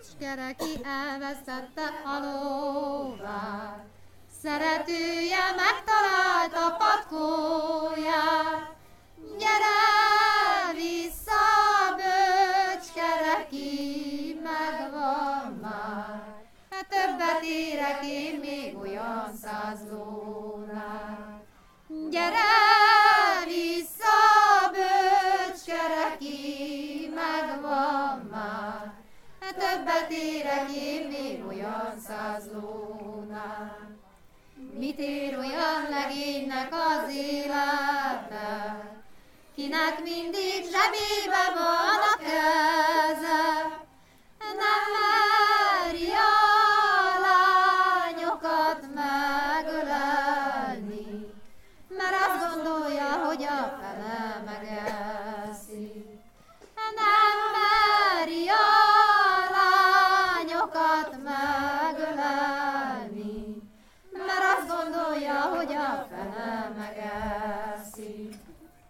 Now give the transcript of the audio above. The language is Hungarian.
bőcskere, ki elvesztette a lóvát. Szeretője megtalálta patkóját, gyere vissza, bőcskere, ki megvan már. Hát többet érek én még olyan száz lónál. Gyere vissza, bőcskere, ki megvan már. Többet érek még olyan száz lónál. Mit ér olyan legénynek az élete, kinek mindig zsebébe van a keze, nem meri a lányokat megölelni, mert azt gondolja, hogy a fele megeszi. Lányokat